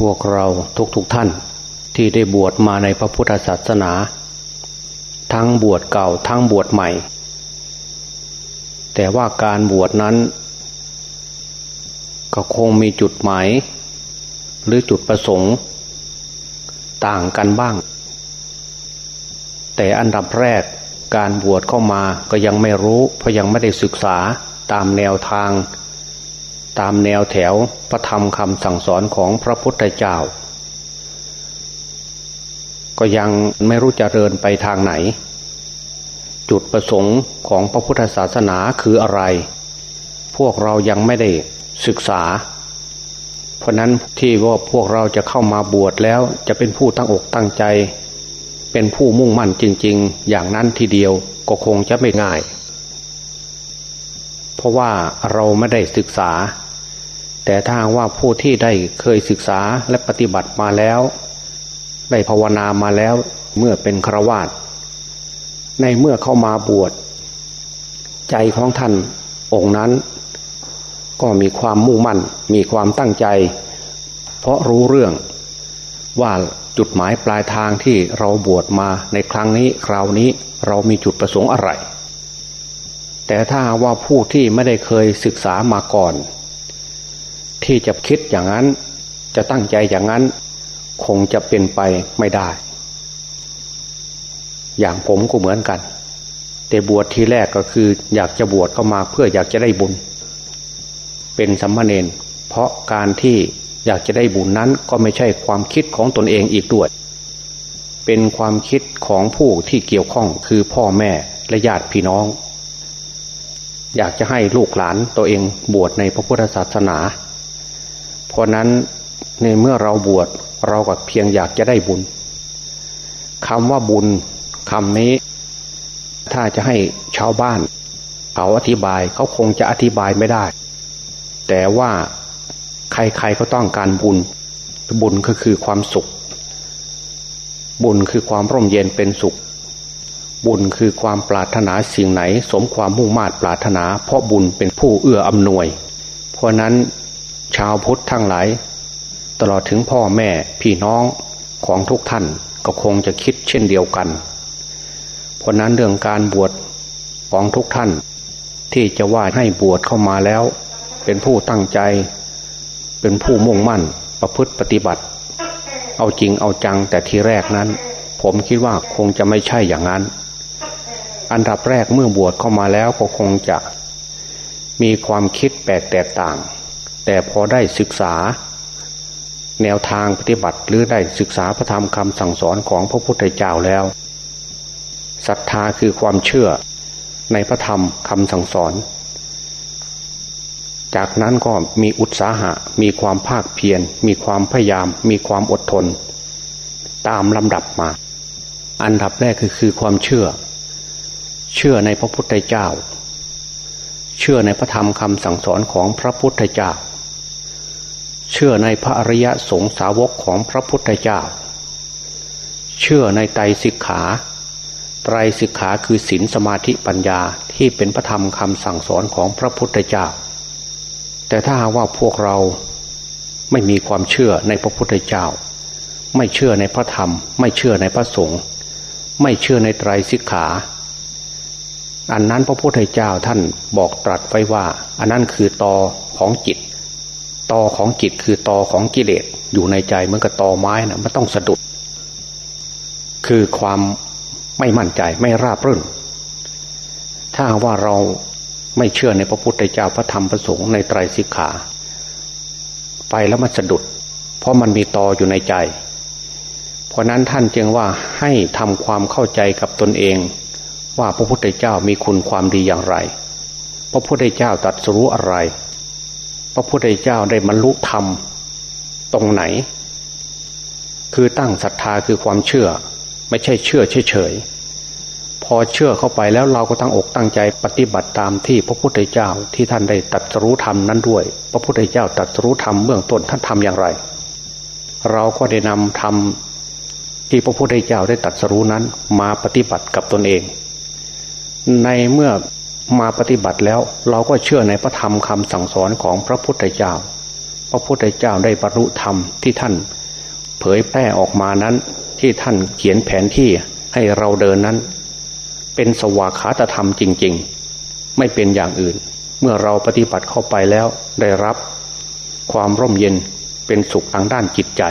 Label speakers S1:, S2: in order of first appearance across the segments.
S1: พวกเราทุกๆทท่านที่ได้บวชมาในพระพุทธศาสนา ทั้งบวชเก่าทั้งบวชใหม่ แต่ว่าการบวชนั้น ก็คงมีจุดหมาย หรือจุดประสงค์ ต่างกันบ้าง แต่อันดับแรกการบวชเข้ามาก็ยังไม่รู้ เพราะยังไม่ได้ศึกษาตามแนวทาง ตามแนวแถวพระธรรมคำสั่งสอนของพระพุทธเจ้า ก็ยังไม่รู้จะเดินไปทางไหน จุดประสงค์ของพระพุทธศาสนาคืออะไร พวกเรายังไม่ได้ศึกษา เพราะนั้นที่ว่าพวกเราจะเข้ามาบวชแล้วจะเป็นผู้ตั้งอกตั้งใจ เป็นผู้มุ่งมั่นจริง ๆ อย่างนั้นทีเดียวก็คงจะไม่ง่ายเพราะว่าเราไม่ได้ศึกษา แต่ถ้าว่าผู้ที่ได้เคยศึกษาและปฏิบัติมาแล้ว ได้ภาวนามาแล้วเมื่อเป็นครวาตในเมื่อเข้ามาบวช ใจของท่านองค์นั้น ก็มีความมุ่งมั่น มีความตั้งใจ เพราะรู้เรื่องว่าจุดหมายปลายทางที่เราบวชมาในครั้งนี้คราวนี้เรามีจุดประสงค์อะไร แต่ถ้าว่าผู้ที่ไม่ได้เคยศึกษามาก่อน ที่จะคิดอย่างนั้น จะตั้งใจอย่างนั้น คงจะเป็นไปไม่ได้ อย่างผมก็เหมือนกัน แต่บวชทีแรกก็คือ อยากจะบวชเข้ามาเพื่ออยากจะได้บุญ เป็นสัมมาเนนเพราะการที่อยากจะได้บุญนั้นก็ไม่ใช่ความคิดของตนเองอีกด้วย เป็นความคิดของผู้ที่เกี่ยวข้องคือพ่อแม่และญาติพี่น้อง อยากจะให้ลูกหลานตัวเองบวชในพระพุทธศาสนา ราะนั้นในเมื่อเราบวชเราก็เพียงอยากจะได้บุญคำว่าบุญคำนี้ ถ้าจะให้ชาวบ้านเขาอธิบายเขาคงจะอธิบายไม่ได้ แต่ว่าใครๆก็ต้องการบุญ บุญก็คือความสุข บุญคือความร่มเย็นเป็นสุข บุญคือความปรารถนาสิ่งไหน สมความมุ่งมา่ปรารถนา เพราะบุญเป็นผู้เอื้ออำนวย เพราะนั้น ชาวพุทธทั้งหลาย ตลอดถึงพ่อแม่พี่น้องของทุกท่านก็คงจะคิดเช่นเดียวกัน เพราะนั้นเรื่องการบวชของทุกท่าน ที่จะว่าให้บวชเข้ามาแล้ว เป็นผู้ตั้งใจ เป็นผู้มุ่งมั่นประพฤติปฏิบัติ เอาจริงเอาจังแต่ทีแรกนั้น ผมคิดว่าคงจะไม่ใช่อย่างนั้น อันดับแรกเมื่อบวชเข้ามาแล้วก็คงจะมีความคิดแปลกแตกต่าง แต่พอได้ศึกษา แนวทางปฏิบัติหรือได้ศึกษาพระธรรมคำสั่งสอนของพระพุทธเจ้าแล้วศรัทธาคือความเชื่อในพระธรรมคำสั่งสอน จากนั้นก็มีอุตสาหะ มีความภาคเพียร มีความพยายาม มีความอดทน ตามลำดับมา อันดับแรกคือคือความเชื่อ เชื่อในพระพุทธเจ้า เชื่อในพระธรรมคำสั่งสอนของพระพุทธเจ้า เชื่อในพระอริยสงสาวกของพระพุทธเจ้า เชื่อในไตรสิกขา ไตรสิกขาคือศีลสมาธิปัญญาที่เป็นพระธรรมคำสั่งสอนของพระพุทธเจ้า แต่ถ้าว่าพวกเราไม่มีความเชื่อในพระพุทธเจ้า ไม่เชื่อในพระธรรม ไม่เชื่อในพระสงฆ์ไม่เชื่อในไตรสิกขา อันนั้นพระพุทธเจ้าท่านบอกตรัสไว้ว่า อันนั้นคือตอของจิต ตอของจิตคือตอของกิเลสอยู่ในใจเหมือนกับตอไม้นะมันต้องสะดุด คือความไม่มั่นใจไม่ราบรื่น ถ้าว่าเราไม่เชื่อในพระพุทธเจ้าพระธรรมพระสงฆ์ในไตรสิกขา ไปแล้วมันสะดุด เพราะมันมีตออยู่ในใจ เพราะนั้นท่านจึงว่าให้ทำความเข้าใจกับตนเอง ว่าพระพุทธเจ้ามีคุณความดีอย่างไร พระพุทธเจ้าตรัสรู้อะไร พระพุทธเจ้าได้บรรลุธรรมตรงไหน คือตั้งศรัทธาคือความเชื่อ ไม่ใช่เชื่อเฉยพอเชื่อเข้าไปแล้วเราก็ตั้งอกตั้งใจปฏิบัติตามที่พระพุทธเจ้าที่ท่านได้ตัดรู้ธรรมนั้นด้วย พระพุทธเจ้าตัดรู้ธรรมเบื้องต้นท่านทำอย่างไร เราก็ได้นำธรรมที่พระพุทธเจ้าได้ตัดรู้นั้นมาปฏิบัติกับตนเอง ในเมื่อ มาปฏิบัติแล้วเราก็เชื่อในพระธรรมคำสั่งสอนของพระพุทธเจ้า พระพุทธเจ้าได้บรรลุธรรมที่ท่าน เผยแพร่ออกมานั้นที่ท่านเขียนแผนที่ให้เราเดินนั้น เป็นสวากขาตธรรมจริง ๆ ไม่เป็นอย่างอื่น เมื่อเราปฏิบัติเข้าไปแล้วได้รับ ความร่มเย็นเป็นสุขทางด้านจิตใจ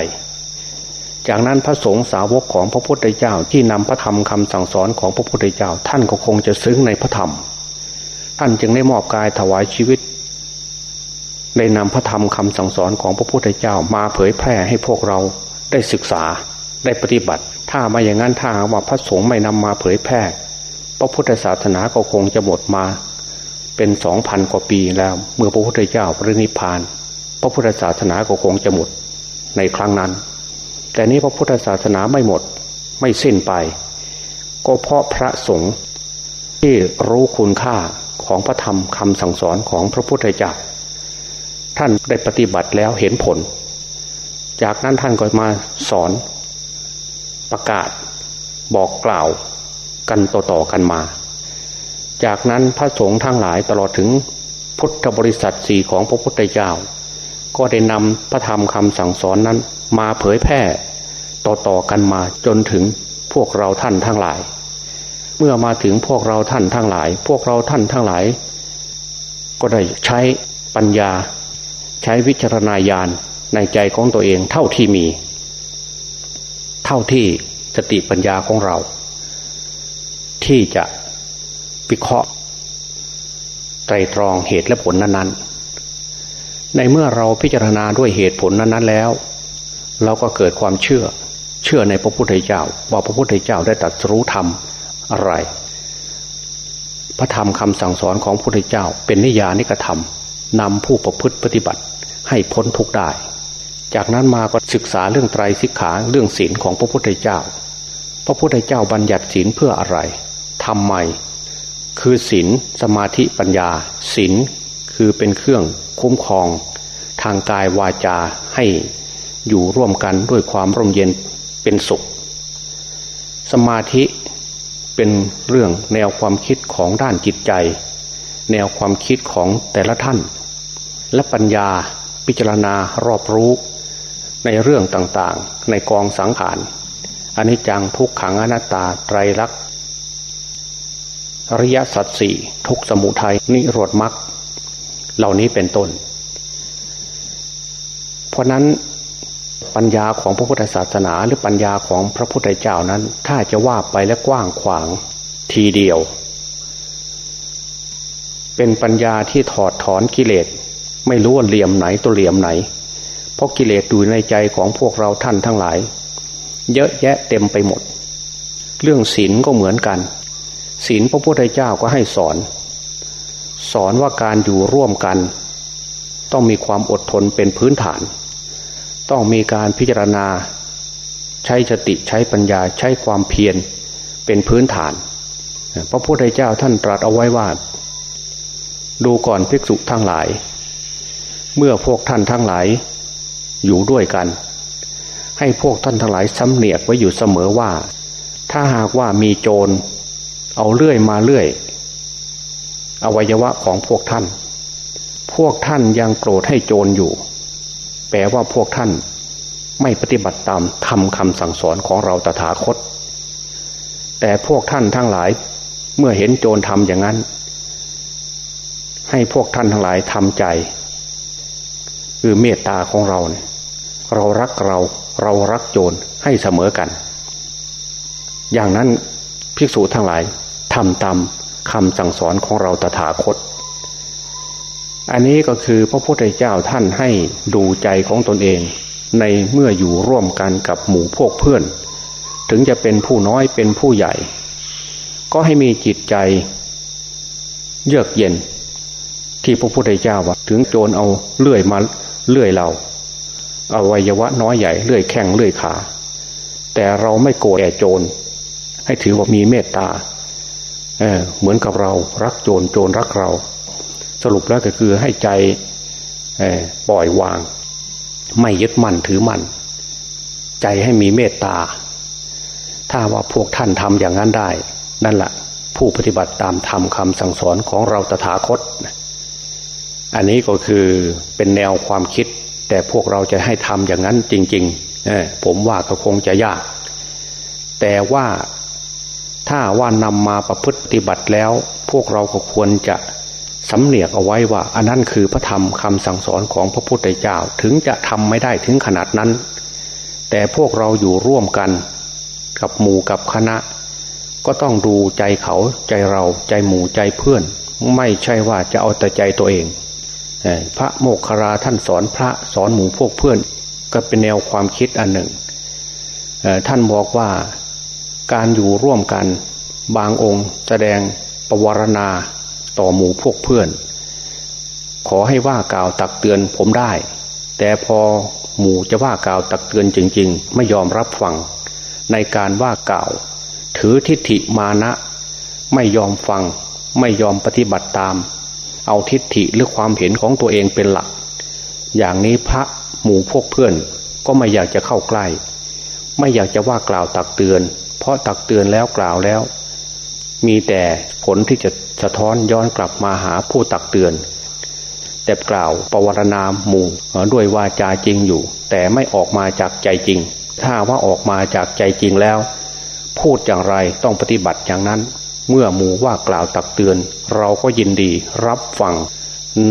S1: จากนั้นพระสงฆ์สาวกของพระพุทธเจ้าที่นำพระธรรมคำสั่งสอนของพระพุทธเจ้า ท่านก็คงจะซึ้งในพระธรรม ท่านจึงได้มอบกายถวายชีวิตได้นำพระธรรมคำสั่งสอนของพระพุทธเจ้ามาเผยแพร่ให้พวกเราได้ศึกษาได้ปฏิบัติ ถ้ามาอย่างนั้นถ้าว่าพระสงฆ์ไม่นำมาเผยแพร่ พระพุทธศาสนาก็คงจะหมดมา เป็นสองพันกว่าปีแล้ว เมื่อพระพุทธเจ้าปรินิพาน พระพุทธศาสนาก็คงจะหมดในครั้งนั้น แต่นี้พระพุทธศาสนาไม่หมดไม่สิ้นไป ก็เพราะพระสงฆ์ที่รู้คุณค่า ของพระธรรมคำสั่งสอนของพระพุทธเจ้าท่านได้ปฏิบัติแล้วเห็นผล จากนั้นท่านก็มาสอนประกาศบอกกล่าวกันต่อๆกันมา จากนั้นพระสงฆ์ทั้งหลายตลอดถึงพุทธบริษัทสี่ของพระพุทธเจ้า ก็ได้นำพระธรรมคำสั่งสอนนั้นมาเผยแพร่ต่อๆกันมาจนถึงพวกเราท่านทั้งหลาย เมื่อมาถึงพวกเราท่านทั้งหลาย พวกเราท่านทั้งหลาย ก็ได้ใช้ปัญญา ใช้วิจารณญาณในใจของตัวเองเท่าที่มี เท่าที่สติปัญญาของเรา ที่จะวิเคราะห์ไตรตรองเหตุและผลนั้นๆ ในเมื่อเราพิจารณาด้วยเหตุผลนั้นๆแล้ว เราก็เกิดความเชื่อ เชื่อในพระพุทธเจ้าว่าพระพุทธเจ้าได้ตรัสรู้ธรรม อะไร พระธรรมคำสั่งสอนของพระพุทธเจ้า เป็นนิยานิกธรรมนำผู้ประพฤติปฏิบัติให้พ้นทุกได้ จากนั้นมาก็ศึกษาเรื่องไตรสิกขาเรื่องศีลของพระพุทธเจ้า พระพุทธเจ้าบัญญัติศีลเพื่ออะไรทำไม คือศีลสมาธิปัญญาศีลคือเป็นเครื่องคุ้มครอง ทางกายวาจาให้อยู่ร่วมกันด้วยความร่มเย็นเป็นสุข สมาธิ เป็นเรื่องแนวความคิดของด้านจิตใจ แนวความคิดของแต่ละท่าน และปัญญาพิจารณารอบรู้ในเรื่องต่างๆ ในกองสังขารอนิจจังทุกขังอนัตตาไตรลักษณ์อริยสัจสี่ทุกสมุทัยนิโรธมรรคเหล่านี้เป็นต้น เพราะนั้น ปัญญาของพระพุทธศาสนา หรือปัญญาของพระพุทธเจ้านั้น ถ้าจะว่าไปและกว้างขวางทีเดียว เป็นปัญญาที่ถอดถอนกิเลสไม่รู้ว่าเหลี่ยมไหนตัวเหลี่ยมไหน เพราะกิเลสอยู่ในใจของพวกเราท่านทั้งหลาย เยอะแยะเต็มไปหมด เรื่องศีลก็เหมือนกันศีลพระพุทธเจ้าก็ให้สอน สอนว่าการอยู่ร่วมกัน ต้องมีความอดทนเป็นพื้นฐาน ต้องมีการพิจารณา ใช้สติใช้ปัญญาใช้ความเพียรเป็นพื้นฐาน พระพุทธเจ้าท่านตรัสเอาไว้ว่า ดูก่อนภิกษุทั้งหลาย เมื่อพวกท่านทั้งหลาย อยู่ด้วยกัน ให้พวกท่านทั้งหลายสำเนียกไว้อยู่เสมอว่า ถ้าหากว่ามีโจร เอาเลื่อยมาเลื่อย อวัยวะของพวกท่าน พวกท่านยังโกรธให้โจรอยู่ แปลว่าพวกท่านไม่ปฏิบัติตามทำคำสั่งสอนของเราตถาคต แต่พวกท่านทั้งหลายเมื่อเห็นโจรทำอย่างนั้น ให้พวกท่านทั้งหลายทำใจ คือเมตตาของเราเนี่ยเรารักเราเรารักโจรให้เสมอกัน อย่างนั้นภิกษุทั้งหลายทำตามคำสั่งสอนของเราตถาคต อันนี้ก็คือพระพุทธเจ้าท่านให้ดูใจของตนเอง ในเมื่ออยู่ร่วมกันกับหมู่พวกเพื่อน ถึงจะเป็นผู้น้อยเป็นผู้ใหญ่ ก็ให้มีจิตใจ เยือกเย็น ที่พระพุทธเจ้าว่าถึงโจรเอาเลื่อยมาเลื่อยเราอวัยวะน้อยใหญ่เลื่อยแข้งเลื่อยขา แต่เราไม่โกรธแก่โจร ให้ถือว่ามีเมตตาเเหมือนกับเรารักโจรโจรรักเรา สรุปแล้วก็คือให้ใจปล่อยวาง ไม่ยึดมั่นถือมั่น ใจให้มีเมตตา ถ้าว่าพวกท่านทำอย่างนั้นได้ นั่นแหละผู้ปฏิบัติตามธรรมคำสั่งสอนของเราตถาคต อันนี้ก็คือเป็นแนวความคิด แต่พวกเราจะให้ทำอย่างนั้นจริงๆผมว่าก็คงจะยาก แต่ว่าถ้าว่านำมาประพฤติปฏิบัติแล้ว พวกเราก็ควรจะ สำเนียกเอาไว้ว่า อันนั้นคือพระธรรมคำสั่งสอนของพระพุทธเจ้าถึงจะทำไม่ได้ถึงขนาดนั้น แต่พวกเราอยู่ร่วมกัน กับหมู่กับคณะ ก็ต้องดูใจเขาใจเราใจหมู่ใจเพื่อน ไม่ใช่ว่าจะเอาแต่ใจตัวเอง พระโมกขราท่านสอนพระสอนหมู่พวกเพื่อน ก็เป็นแนวความคิดอันหนึ่ง ท่านบอกว่าการอยู่ร่วมกัน บางองค์แสดงประวรณา ต่อหมู่พวกเพื่อน ขอให้ว่ากล่าวตักเตือนผมได้ แต่พอหมู่จะว่ากล่าวตักเตือนจริง ๆ ไม่ยอมรับฟัง ในการว่ากล่าว ถือทิฏฐิมานะ ไม่ยอมฟัง ไม่ยอมปฏิบัติตาม เอาทิฏฐิหรือความเห็นของตัวเองเป็นหลัก อย่างนี้พระหมู่พวกเพื่อนก็ไม่อยากจะเข้าใกล้ ไม่อยากจะว่ากล่าวตักเตือน เพราะตักเตือนแล้วกล่าวแล้ว มีแต่ผลที่จะสะท้อนย้อนกลับมาหาผู้ตักเตือน แต่กล่าวปวารณาหมู่ด้วยวาจาจริงอยู่ แต่ไม่ออกมาจากใจจริง ถ้าว่าออกมาจากใจจริงแล้ว พูดอย่างไรต้องปฏิบัติอย่างนั้น เมื่อหมู่ว่ากล่าวตักเตือน เราก็ยินดีรับฟัง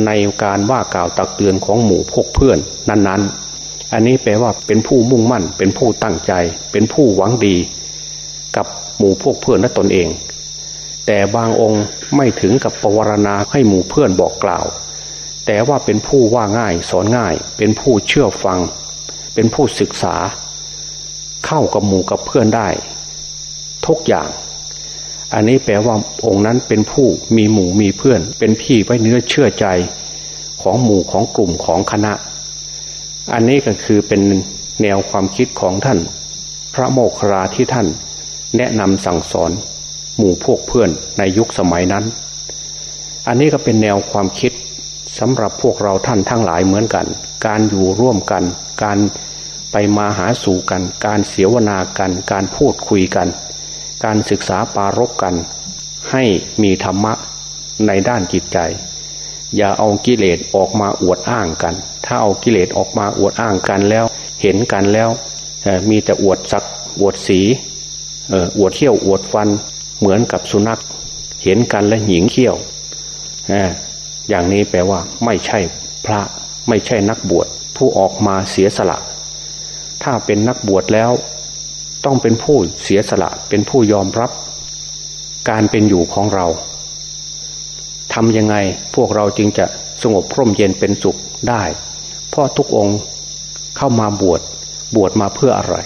S1: ในการว่ากล่าวตักเตือนของหมู่พวกเพื่อนนั้น ๆ อันนี้แปลว่าเป็นผู้มุ่งมั่น เป็นผู้ตั้งใจ เป็นผู้หวังดี กับหมู่พวกเพื่อนและตนเอง แต่บางองค์ไม่ถึงกับปวารณาให้หมู่เพื่อนบอกกล่าว แต่ว่าเป็นผู้ว่าง่ายสอนง่าย เป็นผู้เชื่อฟัง เป็นผู้ศึกษา เข้ากับหมู่กับเพื่อนได้ ทุกอย่าง อันนี้แปลว่าองค์นั้นเป็นผู้มีหมู่มีเพื่อน เป็นพี่ไว้เนื้อเชื่อใจของหมู่ของกลุ่มของคณะ อันนี้ก็คือเป็นแนวความคิดของท่าน พระโมคคราที่ท่านแนะนำสั่งสอน หมู่พวกเพื่อนในยุคสมัยนั้น อันนี้ก็เป็นแนวความคิดสำหรับพวกเราท่านทั้งหลายเหมือนกัน การอยู่ร่วมกัน การไปมาหาสู่กัน การเสียวนากัน การพูดคุยกัน การศึกษาปารกกัน ให้มีธรรมะในด้านจิตใจ อย่าเอากิเลสออกมาอวดอ้างกัน ถ้าเอากิเลสออกมาอวดอ้างกันแล้ว เห็นกันแล้วมีแต่อวดสักอวดสีอวดเขี้ยวอวดฟัน เหมือนกับสุนัขเห็นกันและหญิงเขี้ยวอย่างนี้แปลว่า ไม่ใช่พระไม่ใช่นักบวชผู้ออกมาเสียสละ ถ้าเป็นนักบวชแล้ว ต้องเป็นผู้เสียสละเป็นผู้ยอมรับ การเป็นอยู่ของเราทำยังไงพวกเราจึงจะสงบพร่มเย็นเป็นสุขได้ เพราะทุกองค์เข้ามาบวชบวชมาเพื่ออะไร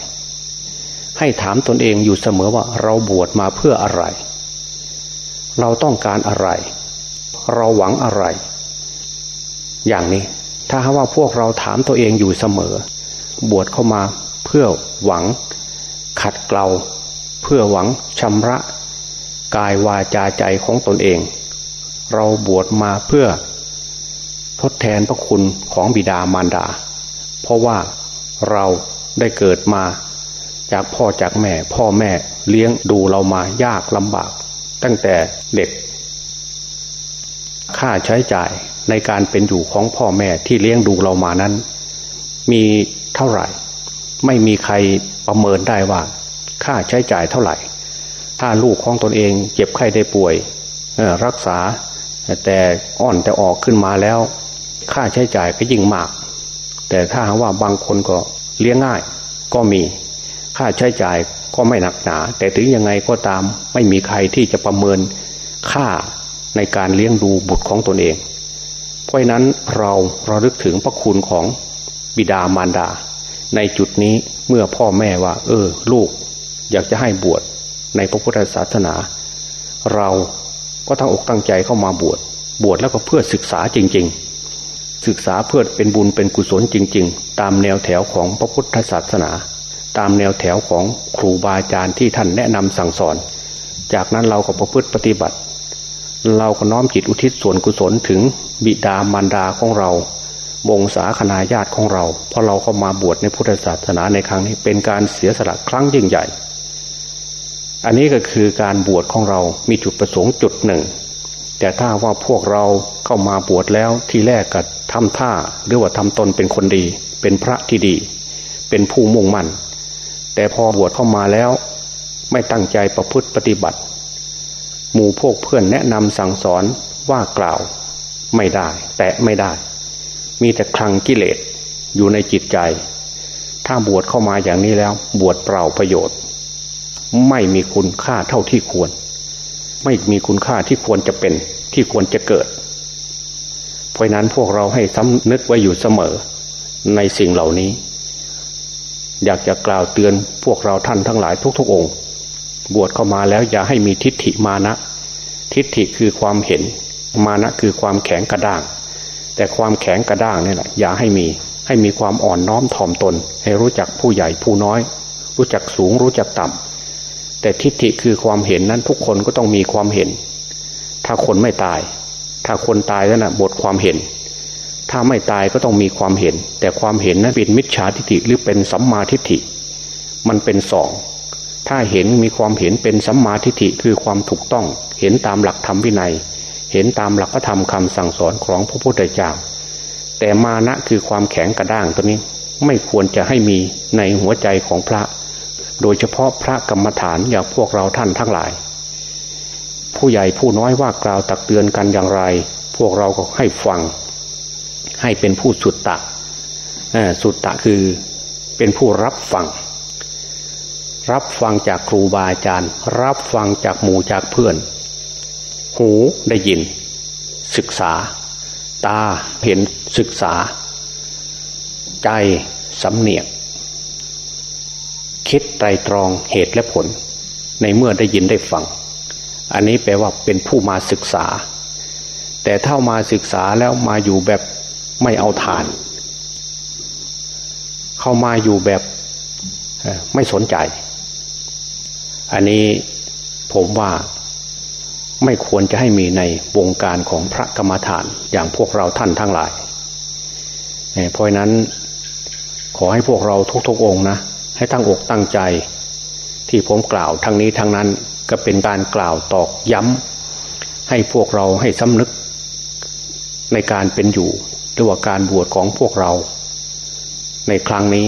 S1: ให้ถามตนเองอยู่เสมอว่าเราบวชมาเพื่ออะไร เราต้องการอะไร เราหวังอะไร อย่างนี้ ถ้าว่าพวกเราถามตัวเองอยู่เสมอ บวชเข้ามาเพื่อหวัง ขัดเกลาเพื่อหวังชำระกายวาจาใจของตนเอง เราบวชมาเพื่อ ทดแทนพระคุณของบิดามารดา เพราะว่าเราได้เกิดมา จากพ่อจากแม่ พ่อแม่เลี้ยงดูเรามายากลำบาก ตั้งแต่เด็ก ค่าใช้จ่ายในการเป็นอยู่ของพ่อแม่ที่เลี้ยงดูเรามานั้น มีเท่าไหร่ ไม่มีใครประเมินได้ว่า ค่าใช้จ่ายเท่าไหร่ ถ้าลูกของตนเองเจ็บไข้ได้ป่วยรักษา แต่อ่อนแต่ออกขึ้นมาแล้ว ค่าใช้จ่ายก็ยิ่งมาก แต่ถ้าว่าบางคนก็เลี้ยงง่ายก็มี ค่าใช้จ่ายก็ไม่หนักหนา แต่ถึงยังไงก็ตามไม่มีใครที่จะประเมินค่าในการเลี้ยงดูบุตรของตนเอง เพราะนั้นเราเราลึกถึงพระคุณของบิดามารดา ในจุดนี้เมื่อพ่อแม่ว่า เออ ลูก อยากจะให้บวชในพระพุทธศาสนา เราก็ตั้งอกตั้งใจเข้ามาบวชบวชแล้วก็เพื่อศึกษาจริง ๆ ศึกษาเพื่อเป็นบุญเป็นกุศลจริง ๆ ตามแนวแถวของพระพุทธศาสนา ตามแนวแถวของครูบาอาจารย์ที่ท่านแนะนำสั่งสอน จากนั้นเราก็ประพฤติปฏิบัติ เราก็น้อมจิตอุทิศส่วนกุศลถึงบิดามารดาของเราวงศาคณาญาติของเรา เพราะเราเข้ามาบวชในพุทธศาสนาในครั้งนี้เป็นการเสียสละครั้งยิ่งใหญ่ อันนี้ก็คือการบวชของเรามีจุดประสงค์จุดหนึ่ง แต่ถ้าว่าพวกเราเข้ามาบวชแล้วที่แรกก็ทำท่าหรือว่าทำตนเป็นคนดี เป็นพระที่ดี เป็นผู้มุ่งมั่น แต่พอบวชเข้ามาแล้ว ไม่ตั้งใจประพฤติปฏิบัติ หมู่พวกเพื่อนแนะนำสั่งสอนว่ากล่าวไม่ได้ แตะไม่ได้ มีแต่คลังกิเลสอยู่ในจิตใจ ถ้าบวชเข้ามาอย่างนี้แล้ว บวชเปล่าประโยชน์ ไม่มีคุณค่าเท่าที่ควร ไม่มีคุณค่าที่ควรจะเป็นที่ควรจะเกิด เพราะนั้นพวกเราให้สำนึกไว้อยู่เสมอในสิ่งเหล่านี้ อยากจะกล่าวเตือนพวกเราท่านทั้งหลายทุกๆองค์ บวชเข้ามาแล้วอย่าให้มีทิฏฐิมานะ ทิฏฐิคือความเห็น มานะคือความแข็งกระด้าง แต่ความแข็งกระด้างนี่แหละอย่าให้มีให้มีความอ่อนน้อมถ่อมตน ให้รู้จักผู้ใหญ่ผู้น้อย รู้จักสูงรู้จักต่ำแต่ทิฏฐิคือความเห็นนั้นทุกคนก็ต้องมีความเห็น ถ้าคนไม่ตาย ถ้าคนตายแล้วนะหมดความเห็น ถ้าไม่ตายก็ต้องมีความเห็น แต่ความเห็นนั้นเป็นมิจฉาทิฏฐิหรือเป็นสัมมาทิฏฐิ มันเป็นสอง ถ้าเห็นมีความเห็นเป็นสัมมาทิฏฐิคือความถูกต้อง เห็นตามหลักธรรมวินัย เห็นตามหลักพระธรรมคำสั่งสอนของพระพุทธเจ้า แต่มานะคือความแข็งกระด้างตัวนี้ไม่ควรจะให้มีในหัวใจของพระ โดยเฉพาะพระกรรมฐานอย่างพวกเราท่านทั้งหลาย ผู้ใหญ่ผู้น้อยว่ากล่าวตักเตือนกันอย่างไร พวกเราก็ให้ฟัง ให้เป็นผู้สุดตะสุดตะคือเป็นผู้รับฟัง รับฟังจากครูบาอาจารย์ รับฟังจากหมู่จากเพื่อน หูได้ยิน ศึกษา ตาเห็นศึกษา ใจสำเนียก คิดไตรตรองเหตุและผล ในเมื่อได้ยินได้ฟัง อันนี้แปลว่าเป็นผู้มาศึกษา แต่ถ้ามาศึกษาแล้วมาอยู่แบบ ไม่เอาฐาน เข้ามาอยู่แบบไม่สนใจ อันนี้ผมว่าไม่ควรจะให้มีในวงการของพระกรรมฐานอย่างพวกเราท่านทั้งหลายเพราะนั้นขอให้พวกเราทุกๆองนะ ให้ตั้งอกตั้งใจ ที่ผมกล่าวทั้งนี้ทั้งนั้นก็เป็นการกล่าวตอกย้ำให้พวกเราให้สำนึกในการเป็นอยู่ หรือว่าการบวชของพวกเรา ในครั้งนี้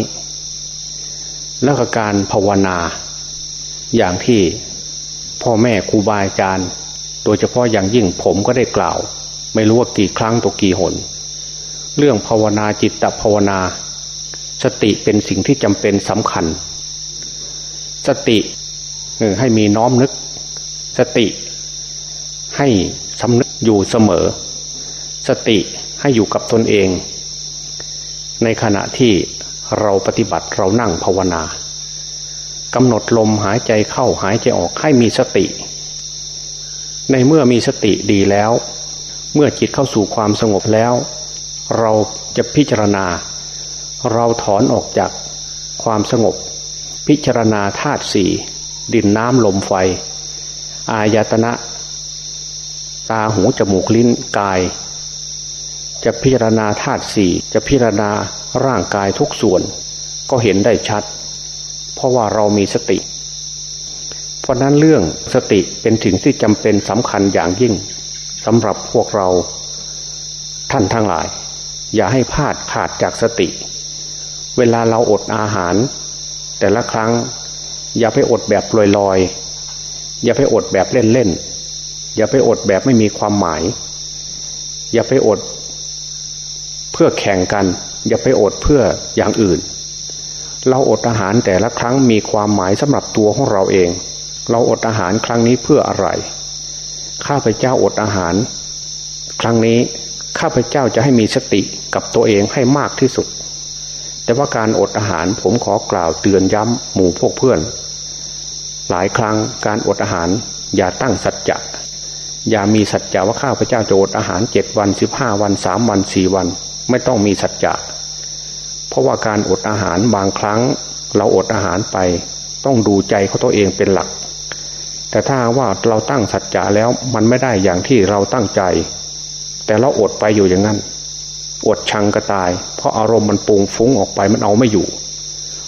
S1: แล้วก็การภาวนา อย่างที่พ่อแม่ครูบาอาจารย์ โดยเฉพาะอย่างยิ่งผมก็ได้กล่าว ไม่รู้ว่ากี่ครั้งตัวกี่หน เรื่องภาวนาจิตตภาวนา สติเป็นสิ่งที่จำเป็นสำคัญ สติให้มีน้อมนึก สติให้สำนึกอยู่เสมอ สติ ให้อยู่กับตนเอง ในขณะที่เราปฏิบัติเรานั่งภาวนากำหนดลมหายใจเข้าหายใจออกให้มีสติ ในเมื่อมีสติดีแล้ว เมื่อจิตเข้าสู่ความสงบแล้ว เราจะพิจารณา เราถอนออกจากความสงบ พิจารณาธาตุสี่ดินน้ำลมไฟ อายตนะ ตาหูจมูกลิ้นกาย จะพิจารณาธาตุสี่จะพิจารณาร่างกายทุกส่วน ก็เห็นได้ชัด เพราะว่าเรามีสติ เพราะนั้นเรื่องสติเป็นสิ่งที่จำเป็นสำคัญอย่างยิ่งสำหรับพวกเราท่านทั้งหลาย อย่าให้พลาดขาดจากสติ เวลาเราอดอาหาร แต่ละครั้ง อย่าไปอดแบบลอยๆ อย่าไปอดแบบเล่นๆ อย่าไปอดแบบไม่มีความหมาย อย่าไปอด เพื่อแข่งกัน อย่าไปอดเพื่ออย่างอื่น เราอดอาหารแต่ละครั้งมีความหมายสำหรับตัวของเราเอง เราอดอาหารครั้งนี้เพื่ออะไร ข้าพเจ้าอดอาหาร ครั้งนี้ข้าพเจ้าจะให้มีสติกับตัวเองให้มากที่สุด แต่ว่าการอดอาหารผมขอกล่าวเตือนย้ำหมู่พวกเพื่อน หลายครั้งการอดอาหารอย่าตั้งสัจจะอย่ามีสัจจะว่าข้าพเจ้าจะอดอาหารเจ็ดวันสิบห้าวันสามวันสี่วัน ไม่ต้องมีสัจจะเพราะว่าการอดอาหารบางครั้ง เราอดอาหารไป ต้องดูใจเขาตัวเองเป็นหลัก แต่ถ้าว่าเราตั้งสัจจะแล้วมันไม่ได้อย่างที่เราตั้งใจ แต่เราอดไปอยู่อย่างนั้น อดชังก็ตาย เพราะอารมณ์มันปุงฟุ้งออกไปมันเอาไม่อยู่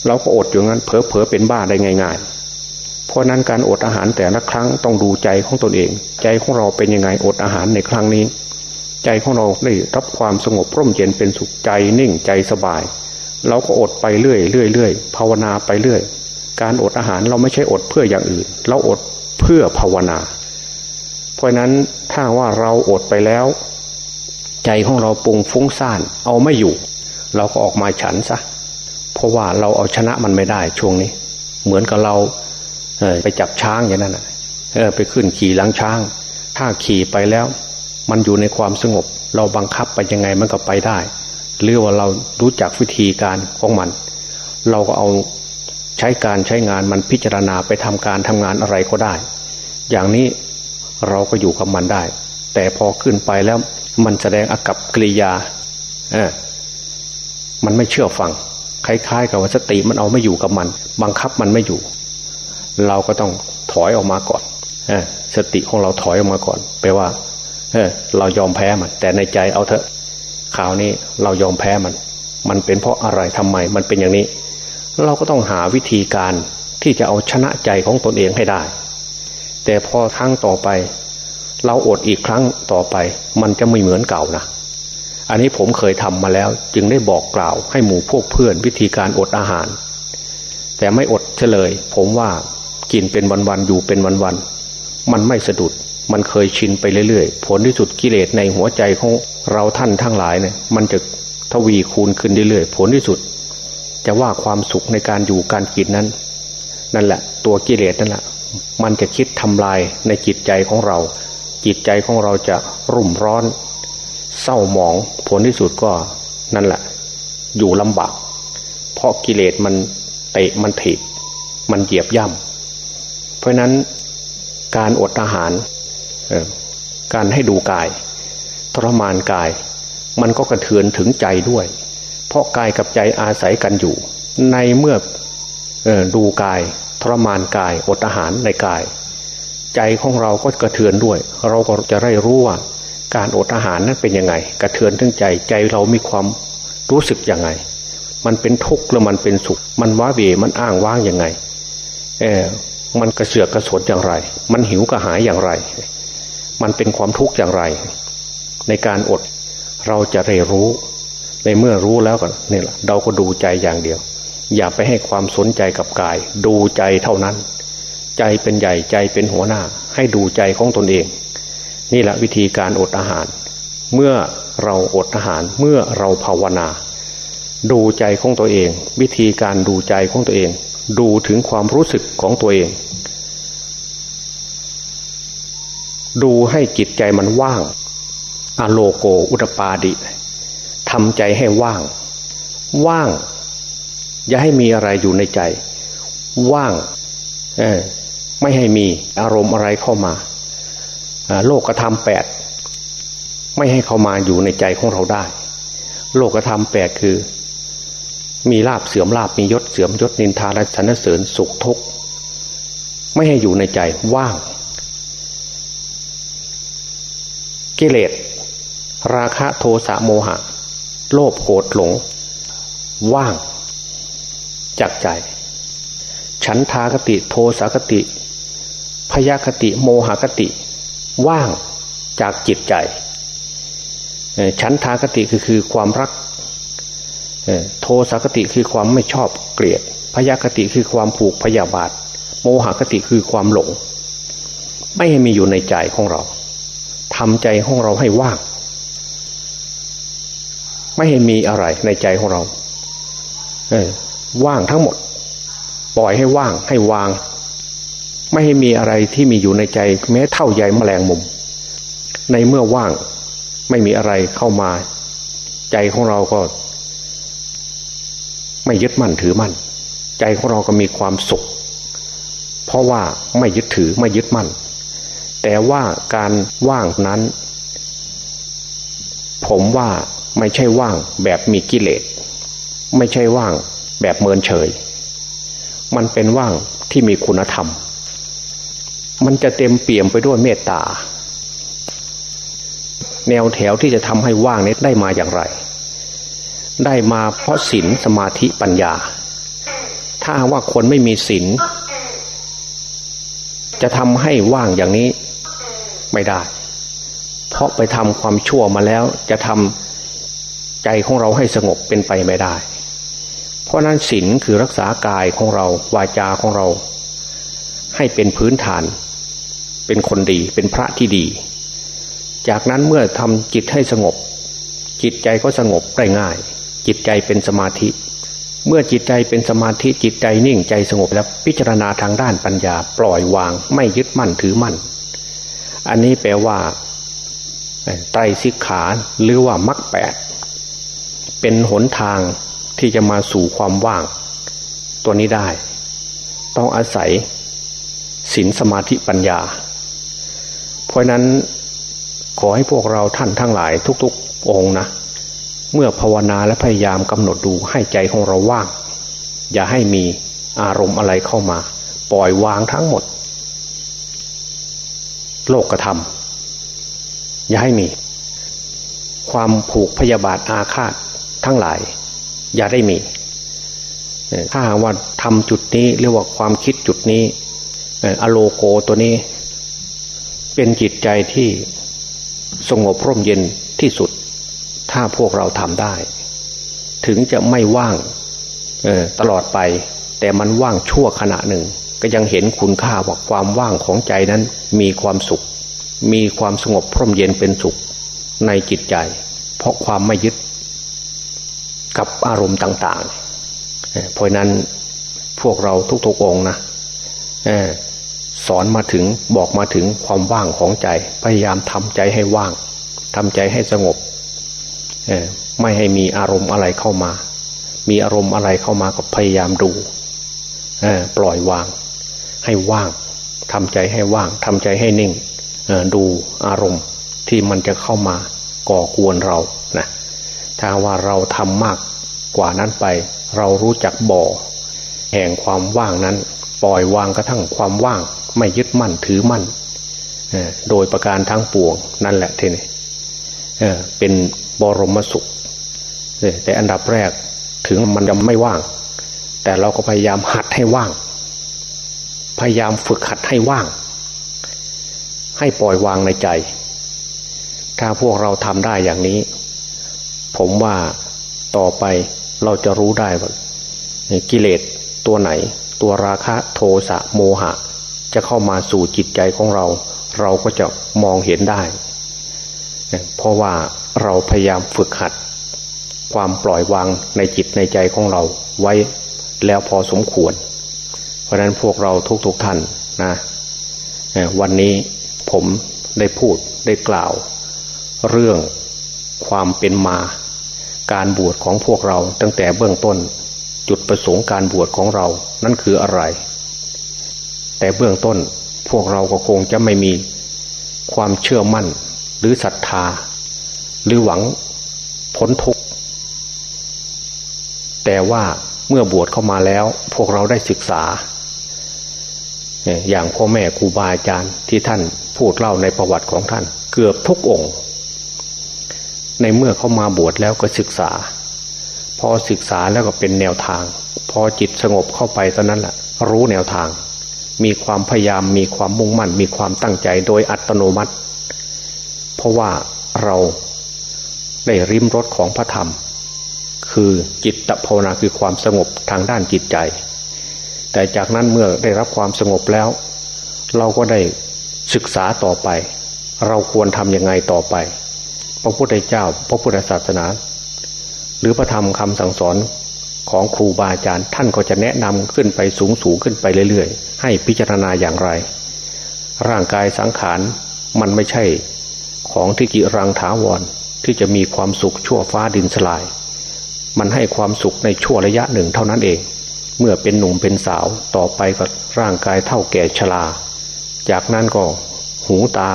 S1: เราก็อดอยู่งั้นเผลอเผลอเป็นบ้าได้ง่าย ๆเพราะนั้นการอดอาหารแต่ละครั้งต้องดูใจของตนเอง ใจของเราเป็นยังไงอดอาหารในครั้งนี้ ใจของเราได้รับความสงบร่มเย็นเป็นสุขใจนิ่งใจสบาย เราก็อดไปเรื่อยเรื่อยเรื่อยภาวนาไปเรื่อย การอดอาหารเราไม่ใช่อดเพื่ออย่างอื่น เราอดเพื่อภาวนา เพราะนั้นถ้าว่าเราอดไปแล้ว ใจของเราปุงฟุ้งซ่านเอาไม่อยู่ เราก็ออกมาฉันซะเพราะว่าเราเอาชนะมันไม่ได้ช่วงนี้ เหมือนกับเราเไปจับช้างอย่างนั้นนะเออไปขึ้นขี่หลังช้าง ถ้าขี่ไปแล้ว มันอยู่ในความสงบ เราบังคับไปยังไงมันก็ไปได้ หรือว่าเรารู้จักวิธีการของมัน เราก็เอาใช้การใช้งานมันพิจารณาไปทำการทำงานอะไรก็ได้ อย่างนี้เราก็อยู่กับมันได้ แต่พอขึ้นไปแล้วมันแสดงอากับกิริยาเออมันไม่เชื่อฟังคล้ายๆ กับว่าสติมันเอาไม่อยู่กับมัน บังคับมันไม่อยู่ เราก็ต้องถอยออกมาก่อนอสติของเราถอยออกมาก่อนแปลว่า เออเรายอมแพ้มัน แต่ในใจเอาเถอะข่าวนี้เรายอมแพ้มัน มันเป็นเพราะอะไรทำไม มันเป็นอย่างนี้ เราก็ต้องหาวิธีการที่จะเอาชนะใจของตนเองให้ได้ แต่พอครั้งต่อไป เราอดอีกครั้งต่อไป มันจะไม่เหมือนเก่านะอันนี้ผมเคยทำมาแล้ว จึงได้บอกกล่าวให้หมู่พวกเพื่อนวิธีการอดอาหาร แต่ไม่อดเฉลย ผมว่ากินเป็นวันๆอยู่เป็นวันๆมันไม่สะดุด มันเคยชินไปเรื่อยๆ ผลที่สุดกิเลสในหัวใจของเราท่านทั้งหลายเนี่ย มันจะทวีคูณขึ้นเรื่อยๆ ผลที่สุด จะว่าความสุขในการอยู่การกินนั้น นั่นแหละ ตัวกิเลสนั่นแหละมันจะคิดทำลายในจิตใจของเรา จิตใจของเราจะรุ่มร้อน เศร้าหมอง ผลที่สุดก็นั่นแหละ อยู่ลำบาก เพราะกิเลสมันเตะมันถีบมันเหยียบย่ำเพราะนั้นการอดอาหาร การให้ดูกาย ทรมานกาย มันก็กระเทือนถึงใจด้วย เพราะกายกับใจอาศัยกันอยู่ ในเมื่ออดูกาย ทรมานกายอดอาหารในกาย ใจของเราก็กระเทือนด้วย เราก็จะได้รู้ว่าการอดอาหารนั้นเป็นยังไง กระเทือนถึงใจใจเรามีความรู้สึกยังไง มันเป็นทุกข์หรือมันเป็นสุข มันว้าเวมันอ้างว้างยังไงเออมันกระเสือกกระสนอย่างไร มันหิวกระหายอย่างไร มันเป็นความทุกข์อย่างไร ในการอดเราจะเรียนรู้ ในเมื่อรู้แล้วก็นี่แหละเราก็ดูใจอย่างเดียว อย่าไปให้ความสนใจกับกาย ดูใจเท่านั้น ใจเป็นใหญ่ใจเป็นหัวหน้า ให้ดูใจของตนเอง นี่แหละวิธีการอดอาหาร เมื่อเราอดอาหารเมื่อเราภาวนา ดูใจของตัวเอง วิธีการดูใจของตัวเอง ดูถึงความรู้สึกของตัวเอง ดูให้จิตใจมันว่างอโลโกอุตปาดิทำใจให้ว่าง ว่าง อย่าให้มีอะไรอยู่ในใจ ว่างไม่ให้มีอารมณ์อะไรเข้ามาโลกธรรมแปดไม่ให้เข้ามาอยู่ในใจของเราได้ โลกธรรมแปดคือ มีลาบเสื่อมลาบมียศเสื่อมยศนินทาและสรรเสริญสุขทุกข์ไม่ให้อยู่ในใจว่าง กิเลส ราคะโทสะโมหะ โลภโกรธหลง ว่าง จากใจ ฉันทากติโทสากติ พยาคติโมหคติ ว่างจากจิตใจ ฉันทากติคือคือความรัก โทสักติคือความไม่ชอบเกลียด พยาคติคือความผูกพยาบาท โมหคติคือความหลง ไม่ให้มีอยู่ในใจของเรา ทำใจของเราให้ว่าง ไม่ให้มีอะไรในใจของเราเออว่างทั้งหมด ปล่อยให้ว่างให้วาง ไม่ให้มีอะไรที่มีอยู่ในใจ แม้เท่าใยแมลงมุม ในเมื่อว่างไม่มีอะไรเข้ามา ใจของเราก็ ไม่ยึดมั่นถือมั่น ใจของเราก็มีความสุข เพราะว่าไม่ยึดถือไม่ยึดมั่น แต่ว่าการว่างนั้น ผมว่าไม่ใช่ว่างแบบมีกิเลส ไม่ใช่ว่างแบบเมินเฉย มันเป็นว่างที่มีคุณธรรม มันจะเต็มเปี่ยมไปด้วยเมตตา แนวแถวที่จะทำให้ว่างนี้ได้มาอย่างไร ได้มาเพราะศีลสมาธิปัญญา ถ้าว่าคนไม่มีศีลจะทำให้ว่างอย่างนี้ ไม่ได้ เพราะไปทำความชั่วมาแล้วจะทำใจของเราให้สงบเป็นไปไม่ได้ เพราะนั้นศีลคือรักษากายของเราวาจาของเรา ให้เป็นพื้นฐาน เป็นคนดีเป็นพระที่ดี จากนั้นเมื่อทำจิตให้สงบ จิตใจก็สงบได้ง่าย จิตใจเป็นสมาธิเมื่อจิตใจเป็นสมาธิจิตใจนิ่งใจสงบแล้วพิจารณาทางด้านปัญญา ปล่อยวางไม่ยึดมั่นถือมั่น อันนี้แปลว่าไตรสิกขาหรือว่ามรรคแปดเป็นหนทางที่จะมาสู่ความว่าง ตัวนี้ได้ ต้องอาศัยศีลสมาธิปัญญา เพราะนั้นขอให้พวกเราท่านทั้งหลายทุกๆองนะ เมื่อภาวนาและพยายามกำหนดดูให้ใจของเราว่าง อย่าให้มีอารมณ์อะไรเข้ามา ปล่อยวางทั้งหมด โลกธรรม อย่าให้มี ความผูกพยาบาทอาฆาตทั้งหลาย อย่าได้มี ถ้าหากว่าทำจุดนี้เรียกว่าความคิดจุดนี้อโลโกตัวนี้ เป็นจิตใจที่สงบร่มเย็นที่สุด ถ้าพวกเราทำได้ ถึงจะไม่ว่างตลอดไป แต่มันว่างชั่วขณะหนึ่ง ก็ยังเห็นคุณค่าว่าความว่างของใจนั้นมีความสุข มีความสงบพร่มเย็นเป็นสุขในจิตใจ เพราะความไม่ยึดกับอารมณ์ต่างๆ เพราะนั้นพวกเราทุกๆองนะสอนมาถึงบอกมาถึงความว่างของใจ พยายามทำใจให้ว่างทำใจให้สงบไม่ให้มีอารมณ์อะไรเข้ามา มีอารมณ์อะไรเข้ามาก็พยายามดูปล่อยวาง ให้ว่างทำใจให้ว่างทำใจให้นิ่งดูอารมณ์ที่มันจะเข้ามาก่อกวนเรานะถ้าว่าเราทำมากกว่านั้นไป เรารู้จักบ่อ แห่งความว่างนั้น ปล่อยวางกระทั่งความว่าง ไม่ยึดมั่นถือมั่นโดยประการทั้งปวงนั่นแหละทีนี้เป็นบรมสุขแต่อันดับแรกถึงมันจะไม่ว่าง แต่เราก็พยายามหัดให้ว่าง พยายามฝึกหัดให้ว่าง ให้ปล่อยวางในใจ ถ้าพวกเราทำได้อย่างนี้ ผมว่าต่อไปเราจะรู้ได้ว่ากิเลสตัวไหน ตัวราคะโทสะโมหะ จะเข้ามาสู่จิตใจของเรา เราก็จะมองเห็นได้ เพราะว่าเราพยายามฝึกหัด ความปล่อยวางในจิตในใจของเราไว้แล้วพอสมควร เพราะนั้นพวกเราทุกๆทท่านนะวันนี้ผมได้พูดได้กล่าว เรื่องความเป็นมา การบวชของพวกเราตั้งแต่เบื้องต้นจุดประสงค์การบวชของเรา นั่นคืออะไร แต่เบื้องต้นพวกเราก็คงจะไม่มีความเชื่อมั่นหรือศรัทธา หรือหวังพ้นทุกข์ แต่ว่าเมื่อบวชเข้ามาแล้วพวกเราได้ศึกษา อย่างพ่อแม่ครูบาอาจารย์ที่ท่านพูดเล่าในประวัติของท่าน เกือบทุกองค์ ในเมื่อเขามาบวชแล้วก็ศึกษา พอศึกษาแล้วก็เป็นแนวทาง พอจิตสงบเข้าไปตอนนั้นแหละรู้แนวทาง มีความพยายามมีความมุ่งมั่น มีความตั้งใจโดยอัตโนมัติ เพราะว่าเราได้ริมรถของพระธรรม คือจิตตภาวนาคือความสงบทางด้านจิตใจ แต่จากนั้นเมื่อได้รับความสงบแล้ว เราก็ได้ศึกษาต่อไป เราควรทำยังไงต่อไป พระพุทธเจ้า พระพุทธศาสนา หรือพระธรรมคำสั่งสอนของครูบาอาจารย์ท่านก็จะแนะนำขึ้นไปสูงสูงขึ้นไปเรื่อยๆ ให้พิจารณาอย่างไร ร่างกายสังขารมันไม่ใช่ ของที่กิรังถาวรที่จะมีความสุขชั่วฟ้าดินสลาย มันให้ความสุขในชั่วระยะหนึ่งเท่านั้นเอง เมื่อเป็นหนุ่มเป็นสาวต่อไปก็ร่างกายเท่าแก่ชรา จากนั้นก็หูตา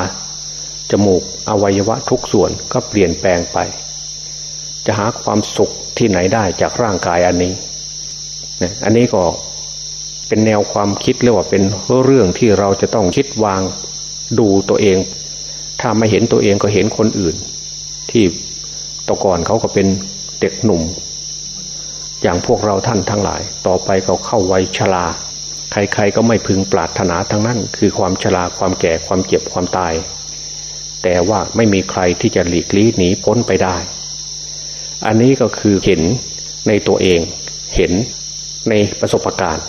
S1: จมูกอวัยวะทุกส่วนก็เปลี่ยนแปลงไป จะหาความสุขที่ไหนได้จากร่างกายอันนี้อันนี้ก็เป็นแนวความคิดเรียกว่าเป็นเรื่องที่เราจะต้องคิดวางดูตัวเอง ถ้าไม่เห็นตัวเองก็เห็นคนอื่น ที่ต่ก่อนเขาก็เป็นเด็กหนุ่ม อย่างพวกเราท่านทั้งหลาย ต่อไปเขาเข้าวัยชรา ใครๆก็ไม่พึงปรารถนาทั้งนั้น คือความชราความแก่ความเจ็บความตาย แต่ว่าไม่มีใครที่จะหลีกลี่หนีพ้นไปได้ อันนี้ก็คือเห็นในตัวเองเห็นในประสบการณ์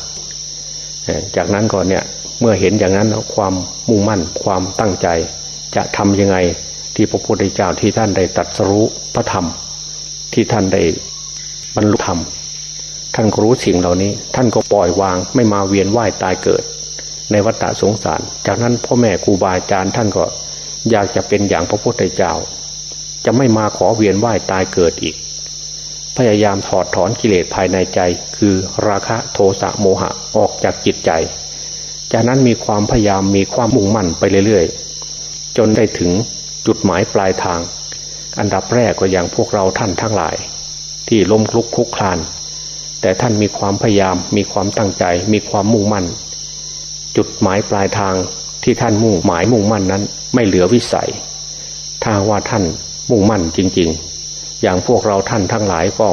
S1: จากนั้นก่อนเนี่ยเมื่อเห็นอย่างนั้นความมุ่งมั่นความตั้งใจ จะทำยังไงที่พระพุทธเจ้าที่ท่านได้ตัดสรู้พระธรรม ที่ท่านได้บรรลุธรรม ท่านก็รู้สิ่งเหล่านี้ ท่านก็ปล่อยวางไม่มาเวียนว่ายตายเกิด ในวัฏฏะสงสาร จากนั้นพ่อแม่ครูบาอาจารย์ท่านก็อยากจะเป็นอย่างพระพุทธเจ้า จะไม่มาขอเวียนว่ายตายเกิดอีก พยายามถอดถอนกิเลสภายในใจ คือราคะโทสะโมหะออกจากจิตใจ จากนั้นมีความพยายามมีความมุ่งมั่นไปเรื่อยๆ จนได้ถึงจุดหมายปลายทาง อันดับแรกก็อย่างพวกเราท่านทั้งหลาย ที่ล้มลุกคลุกคลาน แต่ท่านมีความพยายาม มีความตั้งใจ มีความมุ่งมั่น จุดหมายปลายทางที่ท่านมุ่งหมายมุ่งมั่นนั้น ไม่เหลือวิสัย ถ้าว่าท่านมุ่งมั่นจริง ๆ อย่างพวกเราท่านทั้งหลายก็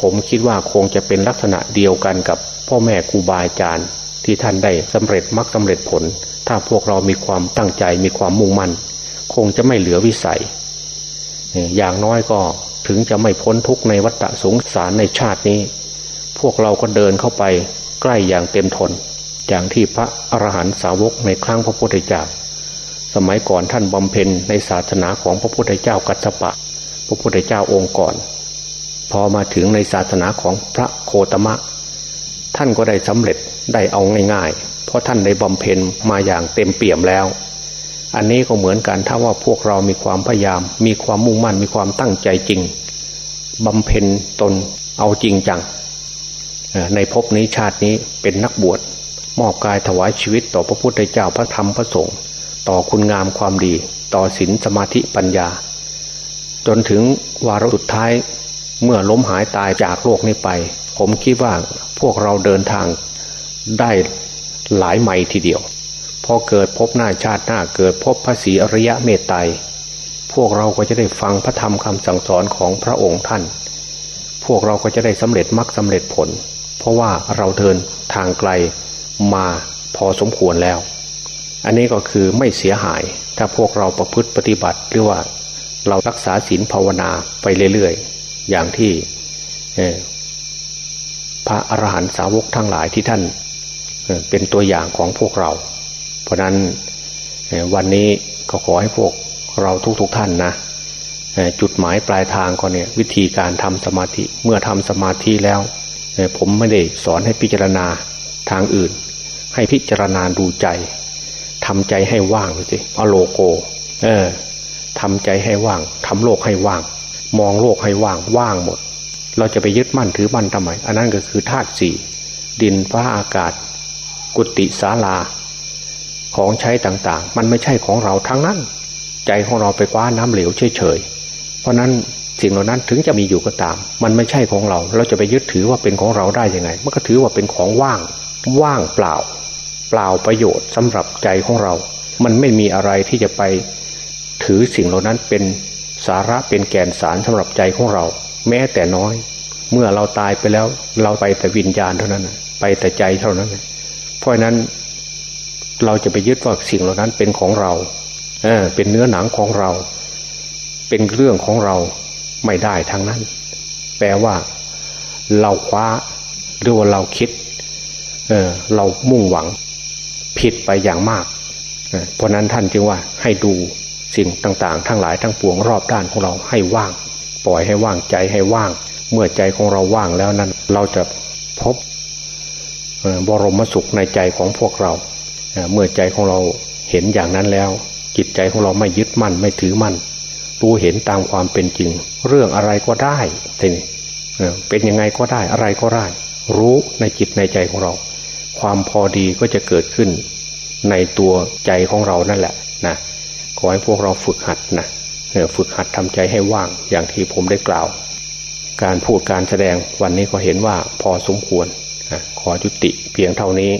S1: ผมคิดว่าคงจะเป็นลักษณะเดียวกันกับพ่อแม่ครูบาอาจารย์ ที่ท่านได้สำเร็จมรรคสาเร็จผล ถ้าพวกเรามีความตั้งใจมีความมุ่งมั่น คงจะไม่เหลือวิสัย อย่างน้อยก็ถึงจะไม่พ้นทุกในวัฏสงสารในชาตินี้ พวกเราก็เดินเข้าไปใกล้อย่างเต็มทน อย่างที่พระอรหันตสาวกในครั้งพระพุทธเจ้า สมัยก่อนท่านบำเพ็ญในศาสนาของพระพุทธเจ้ากัสปะ พระพุทธเจ้าองค์ก่อน พอมาถึงในศาสนาของพระโคตมะ ท่านก็ได้สำเร็จได้เอาง่ายๆ เพราะท่านได้บำเพ็ญมาอย่างเต็มเปี่ยมแล้ว อันนี้ก็เหมือนกันถ้าว่าพวกเรามีความพยายาม มีความมุ่งมั่นมีความตั้งใจจริงบำเพ็ญตนเอาจริงจัง ในภพนี้ชาตินี้เป็นนักบวชมอบกายถวายชีวิตต่อพระพุทธเจ้าพระธรรมพระสงฆ์ต่อคุณงามความดี ต่อศีลสมาธิปัญญา จนถึงวาระสุดท้ายเมื่อล้มหายตายจากโลกนี้ไป ผมคิดว่าพวกเราเดินทางได้หลายไมล์ทีเดียวพอเกิดพบหน้าชาติหน้าเกิดพบพระศรีอริยะเมตไตรพวกเราก็จะได้ฟังพระธรรมคำสั่งสอนของพระองค์ท่าน พวกเราก็จะได้สำเร็จมรรคสาเร็จผล เพราะว่าเราเดินทางไกลมาพอสมควรแล้ว อันนี้ก็คือไม่เสียหาย ถ้าพวกเราประพฤติปฏิบัติหรือว่าเรารักษาศีลภาวนาไปเรื่อยๆ อย่างที่พระอรหันตสาวกทั้งหลายที่ท่านเป็นตัวอย่างของพวกเรา เพราะนั้นวันนี้ก็ขอให้พวกเราทุกๆทท่านนะจุดหมายปลายทางก็เนี่ยวิธีการทำสมาธิเมื่อทำสมาธิแล้ว ผมไม่ได้สอนให้พิจารณาทางอื่น ให้พิจารณาดูใจทำใจให้ว่างสิอโลโก เออทำใจให้ว่างทำโลกให้ว่าง มองโลกให้ว่างว่างหมด เราจะไปยึดมั่นถือมั่นทำไม อันนั้นก็คือธาตุสี่ดินฟ้าอากาศ กุฏิศาลา ของใช้ต่างๆ มันไม่ใช่ของเราทั้งนั้น ใจของเราไปคว้าน้ำเหลวเฉยๆเพราะนั้น สิ่งเหล่านั้นถึงจะมีอยู่ก็ตาม มันไม่ใช่ของเรา เราจะไปยึดถือว่าเป็นของเราได้ยังไง มันก็ถือว่าเป็นของว่าง ว่างเปล่า เปล่าประโยชน์สำหรับใจของเรา มันไม่มีอะไรที่จะไปถือสิ่งเหล่านั้นเป็นสาระเป็นแก่นสารสำหรับใจของเรา แม้แต่น้อย เมื่อเราตายไปแล้ว เราไปแต่วิญญาณเท่านั้นไปแต่ใจเท่านั้นเพราะนั้น เราจะไปยึดว่าสิ่งเหล่านั้นเป็นของเราเออเป็นเนื้อหนังของเรา เป็นเรื่องของเรา ไม่ได้ทางนั้น แปลว่า เราคว้าหรือว่าเราคิดเออเรามุ่งหวังผิดไปอย่างมาก เพราะนั้นท่านจึงว่าให้ดูสิ่งต่างๆ ทั้งหลายทั้งปวงรอบด้านของเราให้ว่าง ปล่อยให้ว่างใจให้ว่าง เมื่อใจของเราว่างแล้วนั้น เราจะพบบรมสุขในใจของพวกเรา เมื่อใจของเราเห็นอย่างนั้นแล้ว จิตใจของเราไม่ยึดมั่นไม่ถือมั่น รู้เห็นตามความเป็นจริง เรื่องอะไรก็ได้ทีนี้เป็นยังไงก็ได้อะไรก็ได้ รู้ในจิตในใจของเรา ความพอดีก็จะเกิดขึ้น ในตัวใจของเรานั่นแหละนะขอให้พวกเราฝึกหัดนะฝึกหัดทำใจให้ว่างอย่างที่ผมได้กล่าว การพูดการแสดงวันนี้ก็เห็นว่าพอสมควรขอจุติเพียงเท่านี้